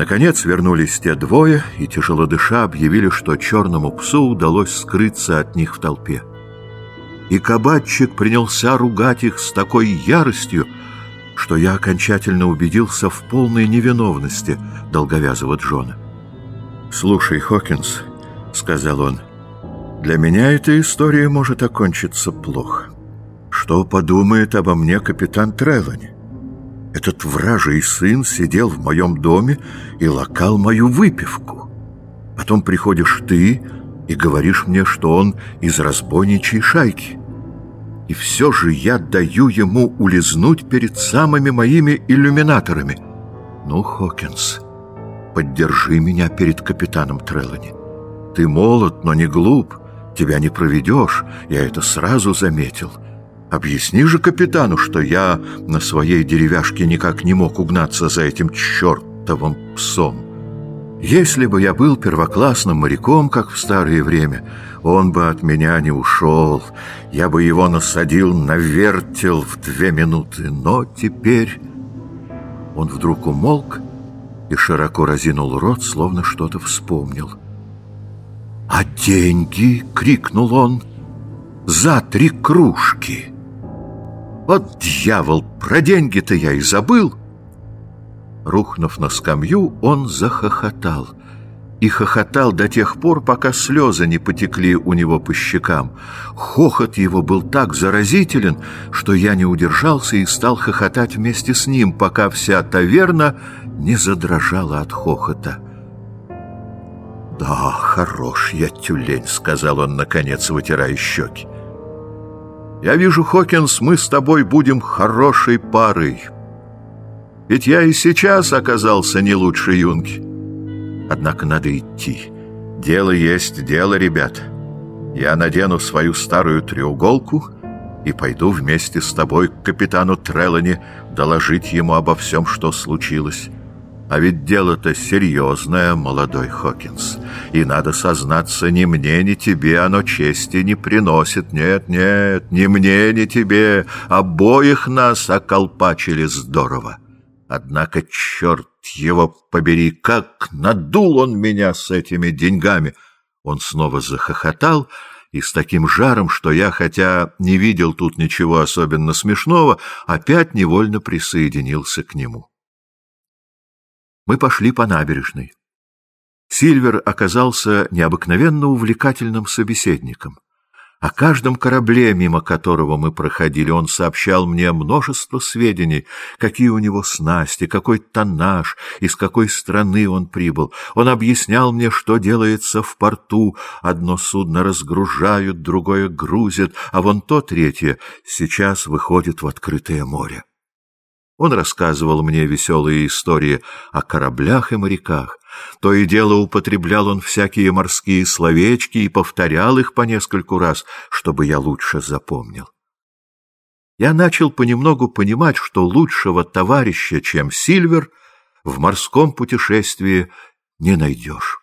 Наконец вернулись те двое и, тяжело дыша, объявили, что черному псу удалось скрыться от них в толпе. И кабачик принялся ругать их с такой яростью, что я окончательно убедился в полной невиновности долговязого Джона. «Слушай, Хокинс», — сказал он, — «для меня эта история может окончиться плохо. Что подумает обо мне капитан Трелани? Этот вражий сын сидел в моем доме и лакал мою выпивку. Потом приходишь ты и говоришь мне, что он из разбойничьей шайки. И все же я даю ему улизнуть перед самыми моими иллюминаторами. Ну, Хокинс, поддержи меня перед капитаном Трелани. Ты молод, но не глуп. Тебя не проведешь, я это сразу заметил». Объясни же капитану, что я на своей деревяшке никак не мог угнаться за этим чертовым псом. Если бы я был первоклассным моряком, как в старое время, он бы от меня не ушел. Я бы его насадил на вертел в две минуты. Но теперь он вдруг умолк и широко разинул рот, словно что-то вспомнил. «А деньги!» — крикнул он. «За три кружки!» Вот дьявол, про деньги-то я и забыл. Рухнув на скамью, он захохотал. И хохотал до тех пор, пока слезы не потекли у него по щекам. Хохот его был так заразителен, что я не удержался и стал хохотать вместе с ним, пока вся таверна не задрожала от хохота. «Да, хорош я тюлень», — сказал он, наконец, вытирая щеки. Я вижу, Хокинс, мы с тобой будем хорошей парой. Ведь я и сейчас оказался не лучше юнги. Однако надо идти. Дело есть дело, ребят. Я надену свою старую треуголку и пойду вместе с тобой к капитану Трелани доложить ему обо всем, что случилось. А ведь дело-то серьезное, молодой Хокинс. И надо сознаться, ни мне, ни тебе оно чести не приносит. Нет, нет, ни мне, ни тебе. Обоих нас околпачили здорово. Однако, черт его побери, как надул он меня с этими деньгами! Он снова захохотал, и с таким жаром, что я, хотя не видел тут ничего особенно смешного, опять невольно присоединился к нему. Мы пошли по набережной. Сильвер оказался необыкновенно увлекательным собеседником. О каждом корабле, мимо которого мы проходили, он сообщал мне множество сведений, какие у него снасти, какой тоннаж, из какой страны он прибыл. Он объяснял мне, что делается в порту. Одно судно разгружают, другое грузят, а вон то третье сейчас выходит в открытое море. Он рассказывал мне веселые истории о кораблях и моряках. То и дело употреблял он всякие морские словечки и повторял их по нескольку раз, чтобы я лучше запомнил. Я начал понемногу понимать, что лучшего товарища, чем Сильвер, в морском путешествии не найдешь.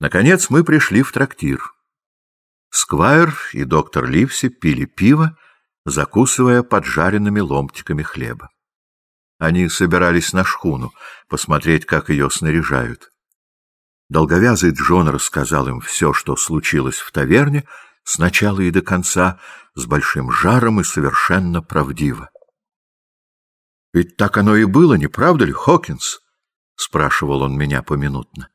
Наконец мы пришли в трактир. Сквайр и доктор Ливси пили пиво, закусывая поджаренными ломтиками хлеба. Они собирались на шхуну, посмотреть, как ее снаряжают. Долговязый Джон рассказал им все, что случилось в таверне, с начала и до конца, с большим жаром и совершенно правдиво. — Ведь так оно и было, не правда ли, Хокинс? — спрашивал он меня поминутно.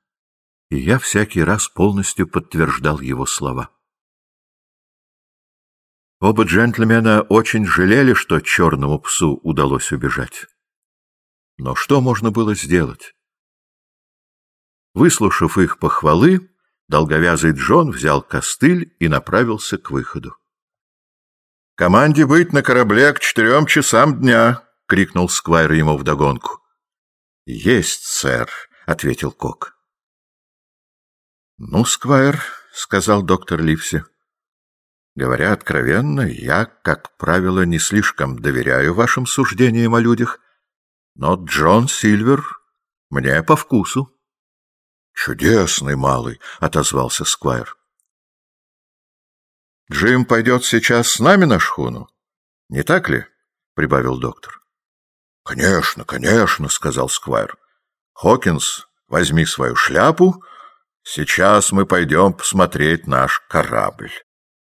И я всякий раз полностью подтверждал его слова. Оба джентльмена очень жалели, что черному псу удалось убежать. Но что можно было сделать? Выслушав их похвалы, долговязый Джон взял костыль и направился к выходу. — Команде быть на корабле к четырем часам дня! — крикнул Сквайр ему вдогонку. — Есть, сэр, — ответил Кок. — Ну, Сквайр, — сказал доктор Ливси, — Говоря откровенно, я, как правило, не слишком доверяю вашим суждениям о людях, но Джон Сильвер мне по вкусу. — Чудесный малый, — отозвался Сквайр. — Джим пойдет сейчас с нами на шхуну, не так ли? — прибавил доктор. — Конечно, конечно, сказал Сквайр. Хокинс, возьми свою шляпу. Сейчас мы пойдем посмотреть наш корабль.